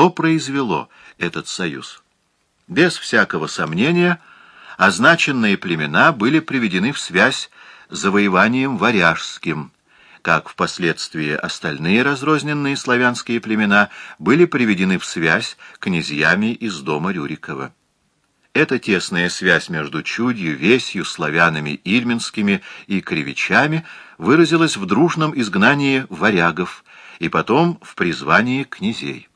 что произвело этот союз. Без всякого сомнения, означенные племена были приведены в связь с завоеванием варяжским, как впоследствии остальные разрозненные славянские племена были приведены в связь князьями из дома Рюрикова. Эта тесная связь между Чудью, Весью, славянами Ильминскими и Кривичами выразилась в дружном изгнании варягов и потом в призвании князей.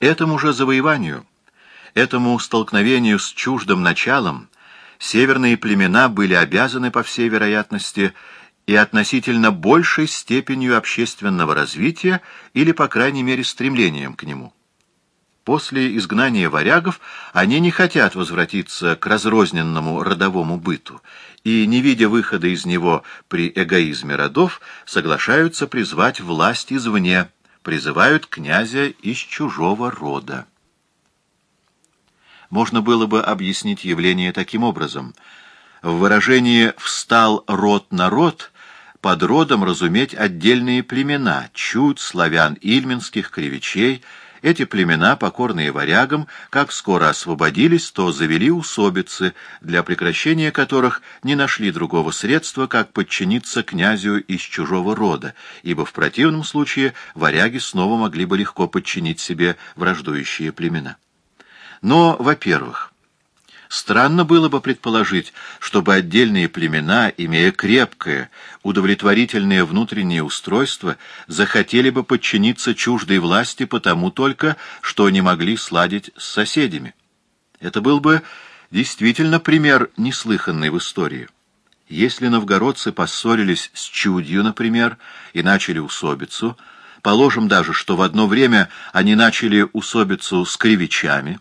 Этому же завоеванию, этому столкновению с чуждым началом северные племена были обязаны, по всей вероятности, и относительно большей степенью общественного развития или, по крайней мере, стремлением к нему. После изгнания варягов они не хотят возвратиться к разрозненному родовому быту и, не видя выхода из него при эгоизме родов, соглашаются призвать власть извне, призывают князя из чужого рода. Можно было бы объяснить явление таким образом. В выражении «встал род на род» под родом разуметь отдельные племена, чуть славян ильминских, кривичей. Эти племена, покорные варягам, как скоро освободились, то завели усобицы, для прекращения которых не нашли другого средства, как подчиниться князю из чужого рода, ибо в противном случае варяги снова могли бы легко подчинить себе враждующие племена. Но, во-первых, Странно было бы предположить, чтобы отдельные племена, имея крепкое, удовлетворительное внутреннее устройство, захотели бы подчиниться чуждой власти потому только, что не могли сладить с соседями. Это был бы действительно пример, неслыханный в истории. Если новгородцы поссорились с чудью, например, и начали усобицу, положим даже, что в одно время они начали усобицу с кривичами,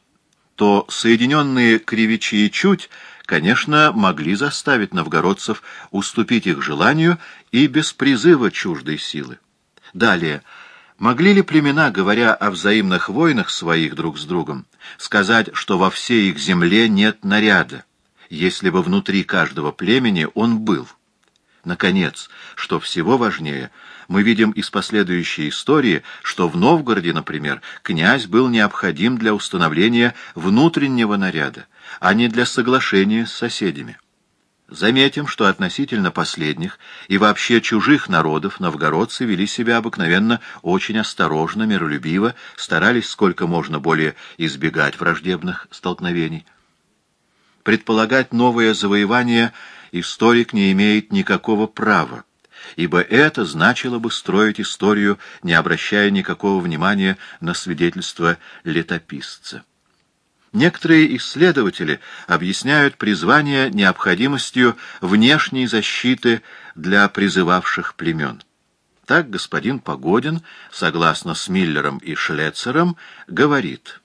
то соединенные кривичи и чуть, конечно, могли заставить новгородцев уступить их желанию и без призыва чуждой силы. Далее, могли ли племена, говоря о взаимных войнах своих друг с другом, сказать, что во всей их земле нет наряда, если бы внутри каждого племени он был? Наконец, что всего важнее, мы видим из последующей истории, что в Новгороде, например, князь был необходим для установления внутреннего наряда, а не для соглашения с соседями. Заметим, что относительно последних и вообще чужих народов новгородцы вели себя обыкновенно очень осторожно, миролюбиво, старались сколько можно более избегать враждебных столкновений. Предполагать новое завоевание – историк не имеет никакого права, ибо это значило бы строить историю, не обращая никакого внимания на свидетельства летописца. Некоторые исследователи объясняют призвание необходимостью внешней защиты для призывавших племен. Так господин Погодин, согласно с Миллером и Шлецером, говорит –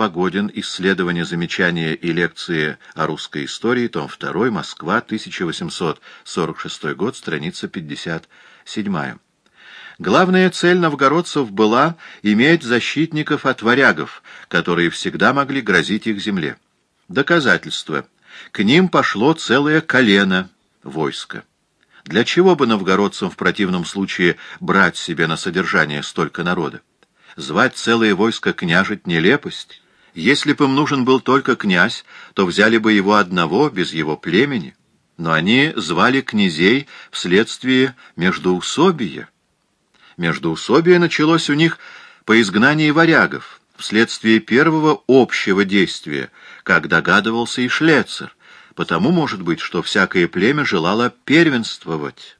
Погодин. Исследования, замечания и лекции о русской истории. Том 2. Москва. 1846 год. Страница 57. Главная цель новгородцев была иметь защитников от варягов, которые всегда могли грозить их земле. Доказательство. К ним пошло целое колено войска. Для чего бы новгородцам в противном случае брать себе на содержание столько народа? Звать целое войско княжить нелепость. Если бы им нужен был только князь, то взяли бы его одного, без его племени. Но они звали князей вследствие междоусобия. Междоусобие началось у них по изгнании варягов, вследствие первого общего действия, как догадывался и Шлецер, потому, может быть, что всякое племя желало первенствовать.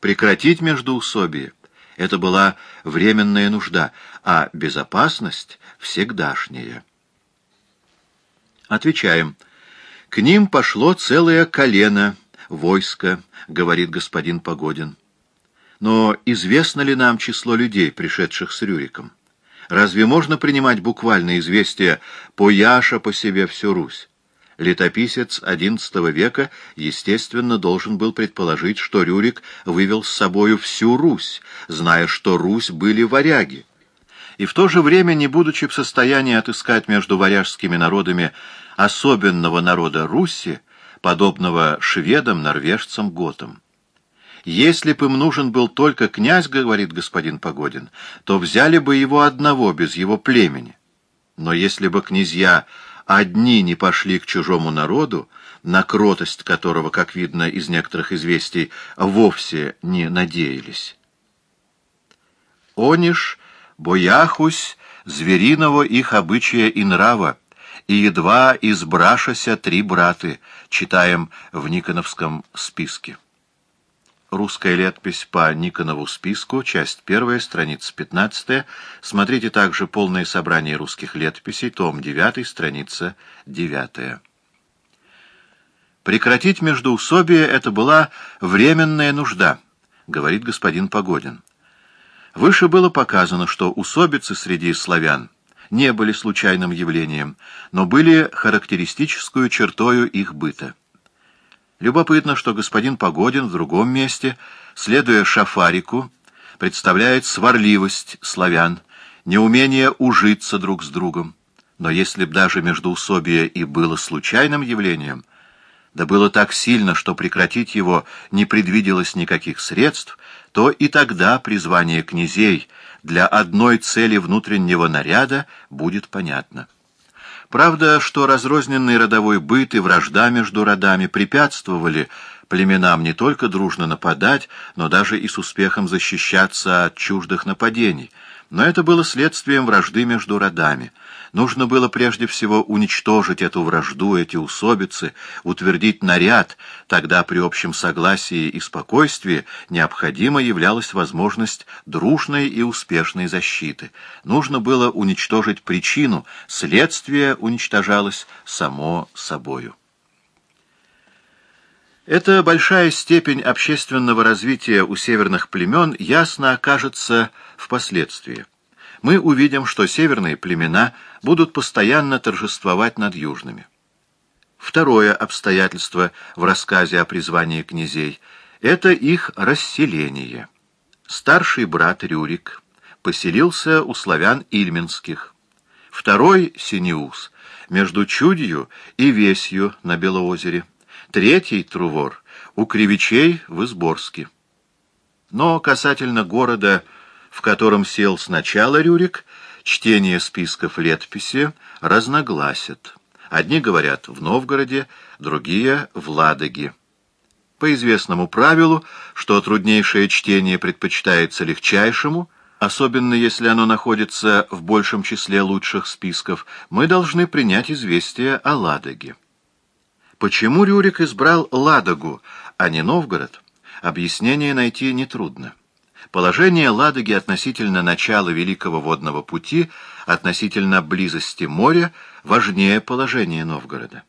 Прекратить междоусобие — это была временная нужда, а безопасность — всегдашняя. Отвечаем. К ним пошло целое колено, войско, говорит господин Погодин. Но известно ли нам число людей, пришедших с Рюриком? Разве можно принимать буквально известие «пояша по себе всю Русь»? Летописец XI века, естественно, должен был предположить, что Рюрик вывел с собою всю Русь, зная, что Русь были варяги. И в то же время, не будучи в состоянии отыскать между варяжскими народами особенного народа Руси, подобного шведам, норвежцам, готам. Если бы им нужен был только князь, говорит господин Погодин, то взяли бы его одного, без его племени. Но если бы князья одни не пошли к чужому народу, на кротость которого, как видно из некоторых известий, вовсе не надеялись. Ониш, бояхусь, звериного их обычая и нрава, и едва избрашася три браты, читаем в Никоновском списке. Русская летопись по Никонову списку, часть 1, страница 15. Смотрите также полное собрание русских летописей, том 9, страница 9. Прекратить междоусобие — это была временная нужда, говорит господин Погодин. Выше было показано, что усобицы среди славян не были случайным явлением, но были характеристическую чертою их быта. Любопытно, что господин Погодин в другом месте, следуя шафарику, представляет сварливость славян, неумение ужиться друг с другом. Но если б даже междоусобие и было случайным явлением, да было так сильно, что прекратить его не предвиделось никаких средств, то и тогда призвание князей для одной цели внутреннего наряда будет понятно. Правда, что разрозненный родовой быт и вражда между родами препятствовали племенам не только дружно нападать, но даже и с успехом защищаться от чуждых нападений. Но это было следствием вражды между родами. Нужно было прежде всего уничтожить эту вражду, эти усобицы, утвердить наряд, тогда при общем согласии и спокойствии необходимо являлась возможность дружной и успешной защиты. Нужно было уничтожить причину, следствие уничтожалось само собою. Эта большая степень общественного развития у северных племен ясно окажется впоследствии мы увидим, что северные племена будут постоянно торжествовать над южными. Второе обстоятельство в рассказе о призвании князей — это их расселение. Старший брат Рюрик поселился у славян ильминских. Второй — Синеус, между Чудью и Весью на Белоозере. Третий — Трувор, у Кривичей в Изборске. Но касательно города в котором сел сначала Рюрик, чтение списков летописи разногласят. Одни говорят в Новгороде, другие — в Ладоге. По известному правилу, что труднейшее чтение предпочитается легчайшему, особенно если оно находится в большем числе лучших списков, мы должны принять известие о Ладоге. Почему Рюрик избрал Ладогу, а не Новгород, объяснение найти нетрудно. Положение Ладоги относительно начала Великого водного пути, относительно близости моря, важнее положения Новгорода.